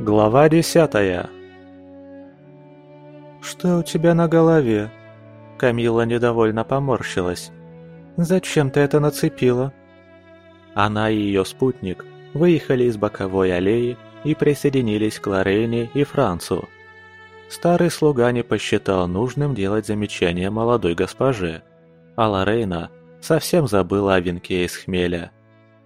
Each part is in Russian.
Глава десятая «Что у тебя на голове?» Камила недовольно поморщилась. «Зачем ты это нацепила?» Она и ее спутник выехали из боковой аллеи и присоединились к Лорене и Францу. Старый слуга не посчитал нужным делать замечание молодой госпоже, а Лорейна совсем забыла о венке из хмеля.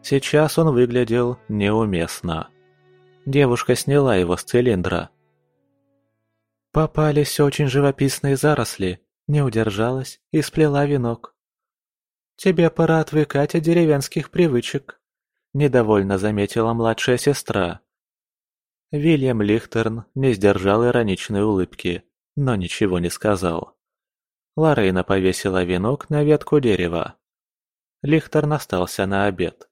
Сейчас он выглядел неуместно. Девушка сняла его с цилиндра. Попались очень живописные заросли, не удержалась и сплела венок. «Тебе пора отвыкать от деревенских привычек», – недовольно заметила младшая сестра. Вильям Лихтерн не сдержал ироничной улыбки, но ничего не сказал. Лорейна повесила венок на ветку дерева. Лихтерн остался на обед.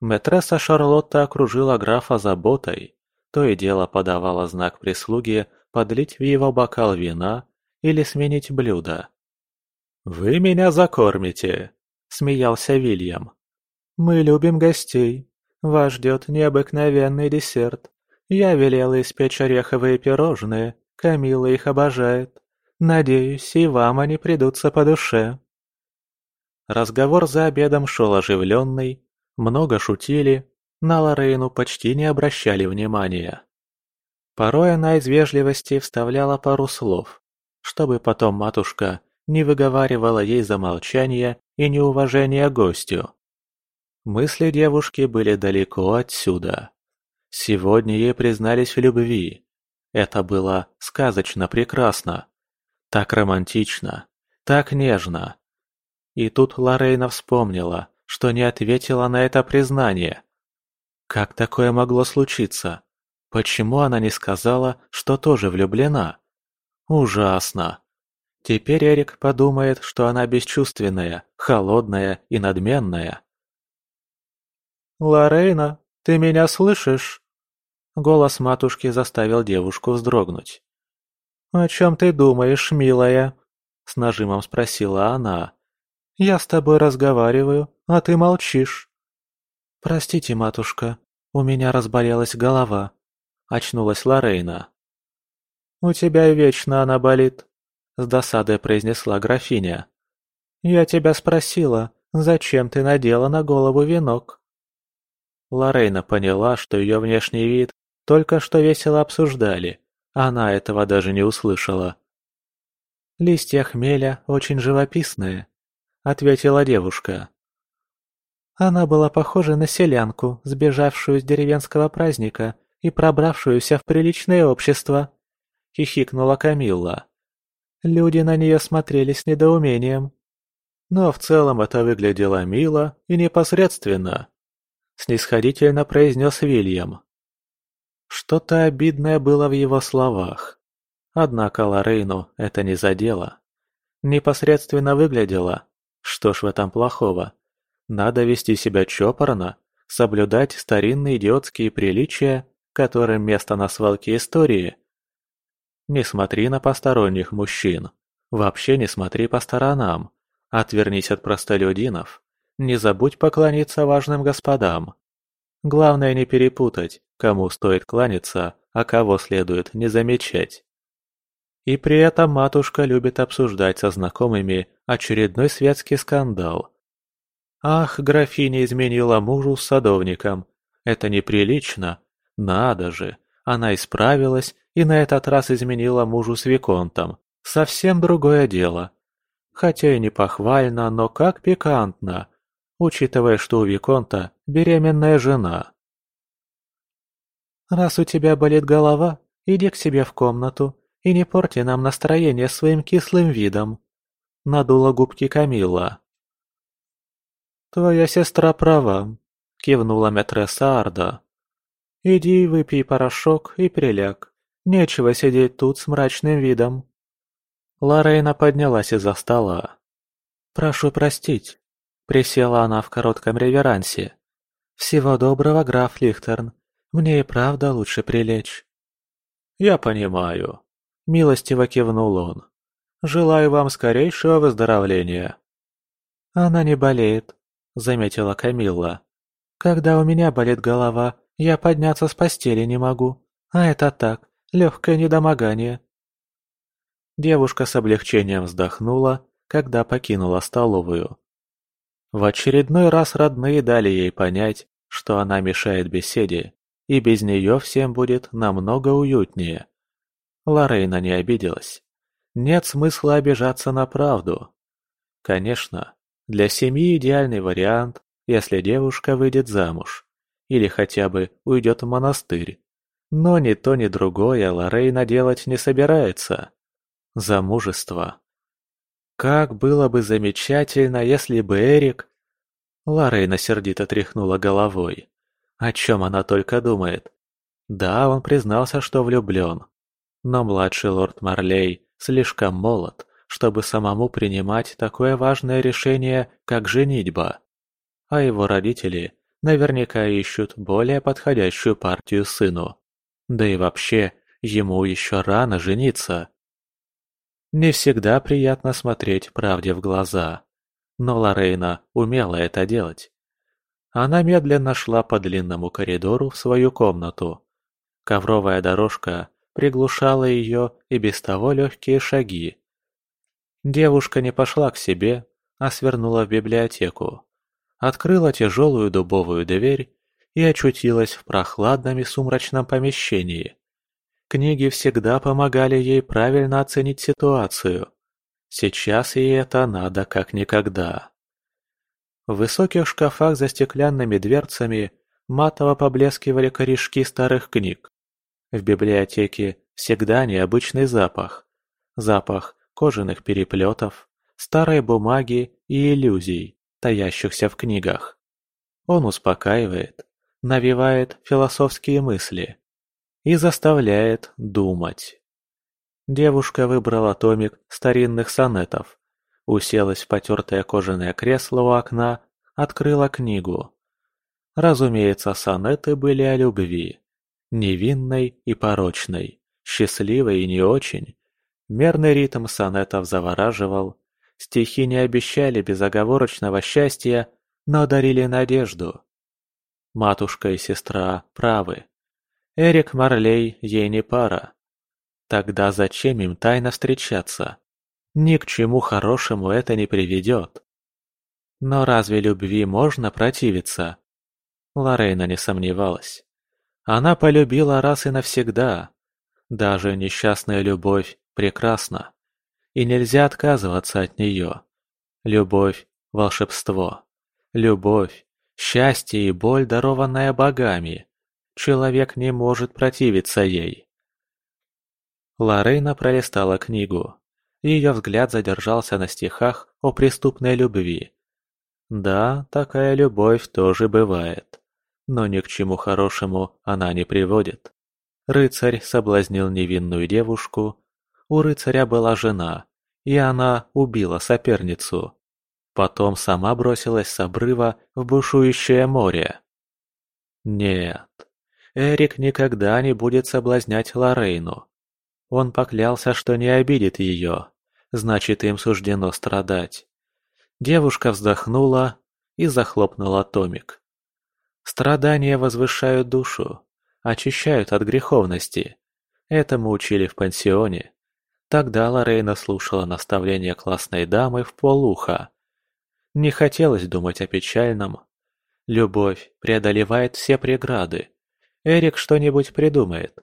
Мэтресса Шарлотта окружила графа заботой, то и дело подавала знак прислуги подлить в его бокал вина или сменить блюдо. «Вы меня закормите!» – смеялся Вильям. «Мы любим гостей. Вас ждет необыкновенный десерт. Я велела испечь ореховые пирожные, Камила их обожает. Надеюсь, и вам они придутся по душе». Разговор за обедом шел оживленный, много шутили, на Лорейну почти не обращали внимания. Порой она из вежливости вставляла пару слов, чтобы потом матушка не выговаривала ей за молчание и неуважение гостю. Мысли девушки были далеко отсюда. Сегодня ей признались в любви. Это было сказочно прекрасно. Так романтично, так нежно. И тут Лорейна вспомнила, что не ответила на это признание. Как такое могло случиться? Почему она не сказала, что тоже влюблена? Ужасно. Теперь Эрик подумает, что она бесчувственная, холодная и надменная. «Лорейна, ты меня слышишь?» Голос матушки заставил девушку вздрогнуть. «О чем ты думаешь, милая?» С нажимом спросила она. «Я с тобой разговариваю, а ты молчишь». «Простите, матушка, у меня разболелась голова», — очнулась Лорейна. «У тебя вечно она болит», — с досадой произнесла графиня. «Я тебя спросила, зачем ты надела на голову венок?» Лорейна поняла, что ее внешний вид только что весело обсуждали, она этого даже не услышала. «Листья хмеля очень живописные», — ответила девушка. Она была похожа на селянку, сбежавшую с деревенского праздника и пробравшуюся в приличное общество. Хихикнула Камилла. Люди на нее смотрели с недоумением. Но в целом это выглядело мило и непосредственно. Снисходительно произнес Вильям. Что-то обидное было в его словах. Однако Лорейну это не задело. Непосредственно выглядело. Что ж в этом плохого? Надо вести себя чопорно, соблюдать старинные идиотские приличия, которым место на свалке истории. Не смотри на посторонних мужчин. Вообще не смотри по сторонам. Отвернись от простолюдинов. Не забудь поклониться важным господам. Главное не перепутать, кому стоит кланяться, а кого следует не замечать. И при этом матушка любит обсуждать со знакомыми очередной светский скандал – Ах, графиня изменила мужу с садовником. Это неприлично. Надо же. Она исправилась и на этот раз изменила мужу с Виконтом. Совсем другое дело. Хотя и не похвально, но как пикантно, учитывая, что у Виконта беременная жена. «Раз у тебя болит голова, иди к себе в комнату и не порти нам настроение своим кислым видом», — надула губки Камилла. «Твоя сестра права», — кивнула матресса Арда. «Иди выпей порошок и приляг. Нечего сидеть тут с мрачным видом». Лорейна поднялась из-за стола. «Прошу простить», — присела она в коротком реверансе. «Всего доброго, граф Лихтерн. Мне и правда лучше прилечь». «Я понимаю», — милостиво кивнул он. «Желаю вам скорейшего выздоровления». «Она не болеет», заметила Камилла. «Когда у меня болит голова, я подняться с постели не могу. А это так, легкое недомогание. Девушка с облегчением вздохнула, когда покинула столовую. В очередной раз родные дали ей понять, что она мешает беседе, и без нее всем будет намного уютнее. Лорейна не обиделась. Нет смысла обижаться на правду. Конечно, для семьи идеальный вариант, если девушка выйдет замуж. Или хотя бы уйдет в монастырь. Но ни то, ни другое Лорейна делать не собирается. Замужество. Как было бы замечательно, если бы Эрик... Лорейна сердито тряхнула головой. О чем она только думает. Да, он признался, что влюблен. Но младший лорд Марлей слишком молод, чтобы самому принимать такое важное решение, как женитьба. А его родители наверняка ищут более подходящую партию сыну. Да и вообще, ему еще рано жениться. Не всегда приятно смотреть правде в глаза. Но Лорейна умела это делать. Она медленно шла по длинному коридору в свою комнату. Ковровая дорожка приглушала ее и без того легкие шаги. Девушка не пошла к себе, а свернула в библиотеку. Открыла тяжелую дубовую дверь и очутилась в прохладном и сумрачном помещении. Книги всегда помогали ей правильно оценить ситуацию. Сейчас ей это надо как никогда. В высоких шкафах за стеклянными дверцами матово поблескивали корешки старых книг. В библиотеке всегда необычный запах. Запах кожаных переплетов, старой бумаги и иллюзий, таящихся в книгах. Он успокаивает, навевает философские мысли и заставляет думать. Девушка выбрала томик старинных сонетов, уселась в потертое кожаное кресло у окна, открыла книгу. Разумеется, сонеты были о любви. Невинной и порочной, счастливой и не очень, Мерный ритм сонетов завораживал. Стихи не обещали безоговорочного счастья, но дарили надежду. Матушка и сестра правы. Эрик Марлей ей не пара. Тогда зачем им тайно встречаться? Ни к чему хорошему это не приведет. Но разве любви можно противиться? Лорейна не сомневалась. Она полюбила раз и навсегда. Даже несчастная любовь прекрасна, и нельзя отказываться от нее. Любовь – волшебство. Любовь – счастье и боль, дарованная богами. Человек не может противиться ей. Лорейна пролистала книгу. Ее взгляд задержался на стихах о преступной любви. Да, такая любовь тоже бывает. Но ни к чему хорошему она не приводит. Рыцарь соблазнил невинную девушку, у рыцаря была жена, и она убила соперницу. Потом сама бросилась с обрыва в бушующее море. Нет, Эрик никогда не будет соблазнять Лорейну. Он поклялся, что не обидит ее, значит, им суждено страдать. Девушка вздохнула и захлопнула томик. Страдания возвышают душу, очищают от греховности. Этому учили в пансионе. Тогда Лорейна слушала наставления классной дамы в полуха. Не хотелось думать о печальном. Любовь преодолевает все преграды. Эрик что-нибудь придумает.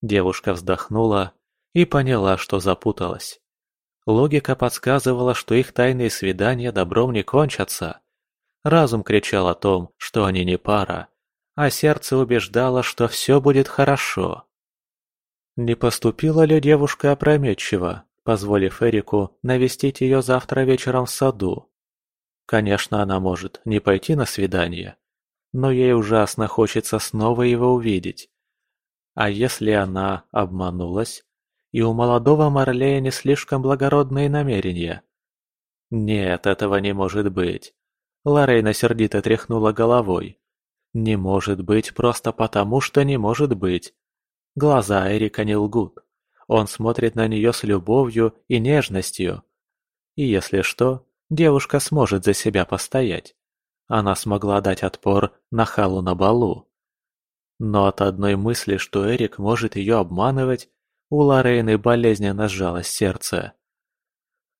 Девушка вздохнула и поняла, что запуталась. Логика подсказывала, что их тайные свидания добром не кончатся. Разум кричал о том, что они не пара, а сердце убеждало, что все будет хорошо. Не поступила ли девушка опрометчиво, позволив Эрику навестить ее завтра вечером в саду? Конечно, она может не пойти на свидание, но ей ужасно хочется снова его увидеть. А если она обманулась, и у молодого Марлея не слишком благородные намерения? Нет, этого не может быть. Лорейна сердито тряхнула головой. Не может быть просто потому, что не может быть. Глаза Эрика не лгут. Он смотрит на нее с любовью и нежностью. И если что, девушка сможет за себя постоять. Она смогла дать отпор нахалу на балу. Но от одной мысли, что Эрик может ее обманывать, у Лорейны болезненно сжалось сердце.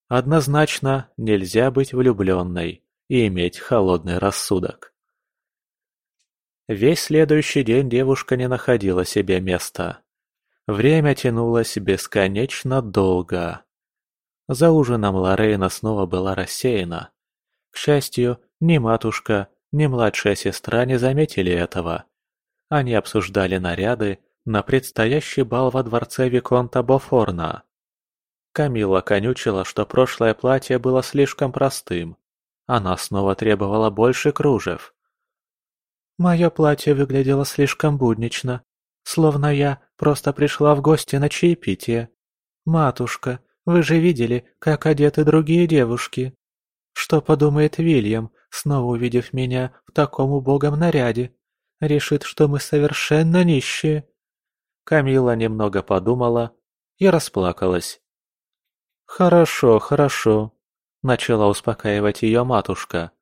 Однозначно нельзя быть влюбленной и иметь холодный рассудок. Весь следующий день девушка не находила себе места. Время тянулось бесконечно долго. За ужином Лорейна снова была рассеяна. К счастью, ни матушка, ни младшая сестра не заметили этого. Они обсуждали наряды на предстоящий бал во дворце Виконта Бофорна. Камила конючила, что прошлое платье было слишком простым. Она снова требовала больше кружев. «Мое платье выглядело слишком буднично, словно я просто пришла в гости на чаепитие. Матушка, вы же видели, как одеты другие девушки. Что подумает Вильям, снова увидев меня в таком убогом наряде? Решит, что мы совершенно нищие». Камила немного подумала и расплакалась. «Хорошо, хорошо», — начала успокаивать ее матушка.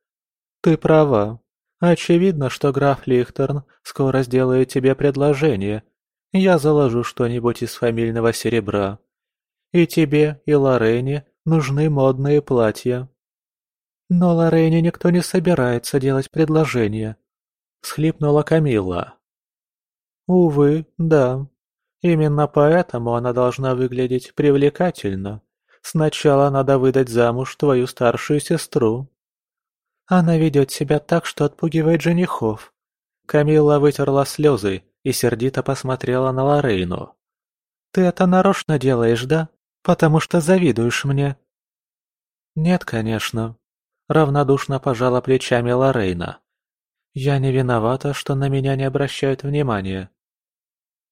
«Ты права. Очевидно, что граф Лихтерн скоро сделает тебе предложение. Я заложу что-нибудь из фамильного серебра. И тебе, и Лорене нужны модные платья». «Но Лорене никто не собирается делать предложение», — схлипнула Камилла. «Увы, да. Именно поэтому она должна выглядеть привлекательно. Сначала надо выдать замуж твою старшую сестру». «Она ведет себя так, что отпугивает женихов». Камилла вытерла слезы и сердито посмотрела на Лорейну. «Ты это нарочно делаешь, да? Потому что завидуешь мне». «Нет, конечно», — равнодушно пожала плечами Лорейна. «Я не виновата, что на меня не обращают внимания».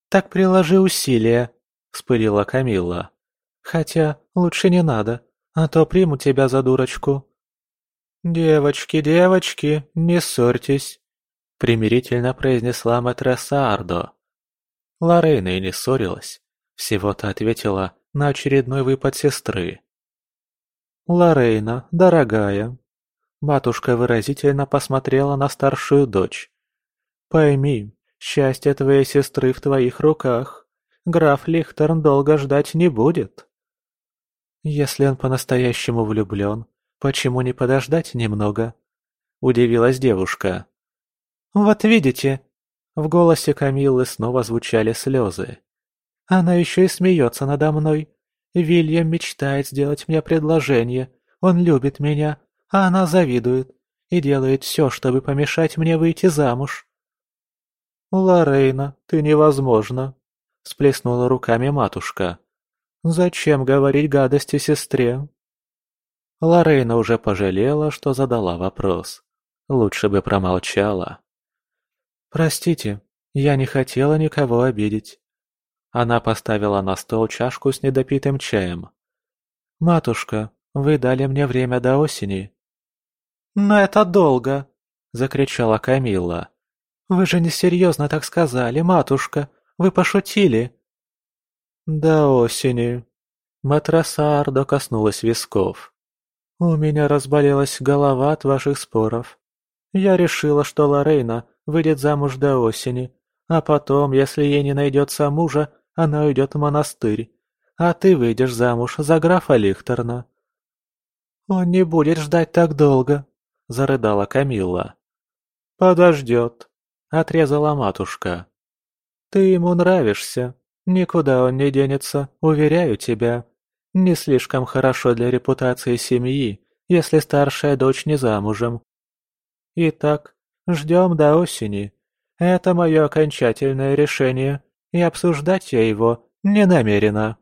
«Так приложи усилия», — вспылила Камилла. «Хотя лучше не надо, а то приму тебя за дурочку». «Девочки, девочки, не ссорьтесь», — примирительно произнесла матресса Ардо. Лорейна и не ссорилась, всего-то ответила на очередной выпад сестры. «Лорейна, дорогая», — матушка выразительно посмотрела на старшую дочь. «Пойми, Счастье твоей сестры в твоих руках. Граф Лихтерн долго ждать не будет. Если он по-настоящему влюблен, почему не подождать немного? Удивилась девушка. Вот видите, в голосе Камиллы снова звучали слезы. Она еще и смеется надо мной. Вильям мечтает сделать мне предложение. Он любит меня, а она завидует и делает все, чтобы помешать мне выйти замуж. «Лорейна, ты невозможна!» – сплеснула руками матушка. «Зачем говорить гадости сестре?» Лорейна уже пожалела, что задала вопрос. Лучше бы промолчала. «Простите, я не хотела никого обидеть». Она поставила на стол чашку с недопитым чаем. «Матушка, вы дали мне время до осени». «Но это долго!» – закричала Камилла. «Вы же несерьезно так сказали, матушка. Вы пошутили». «До осени». Матраса Ардо коснулась висков. «У меня разболелась голова от ваших споров. Я решила, что Лорейна выйдет замуж до осени, а потом, если ей не найдется мужа, она уйдет в монастырь, а ты выйдешь замуж за графа Лихтерна». «Он не будет ждать так долго», — зарыдала Камилла. «Подождет», отрезала матушка. «Ты ему нравишься. Никуда он не денется, уверяю тебя. Не слишком хорошо для репутации семьи, если старшая дочь не замужем. Итак, ждем до осени. Это мое окончательное решение, и обсуждать я его не намерена».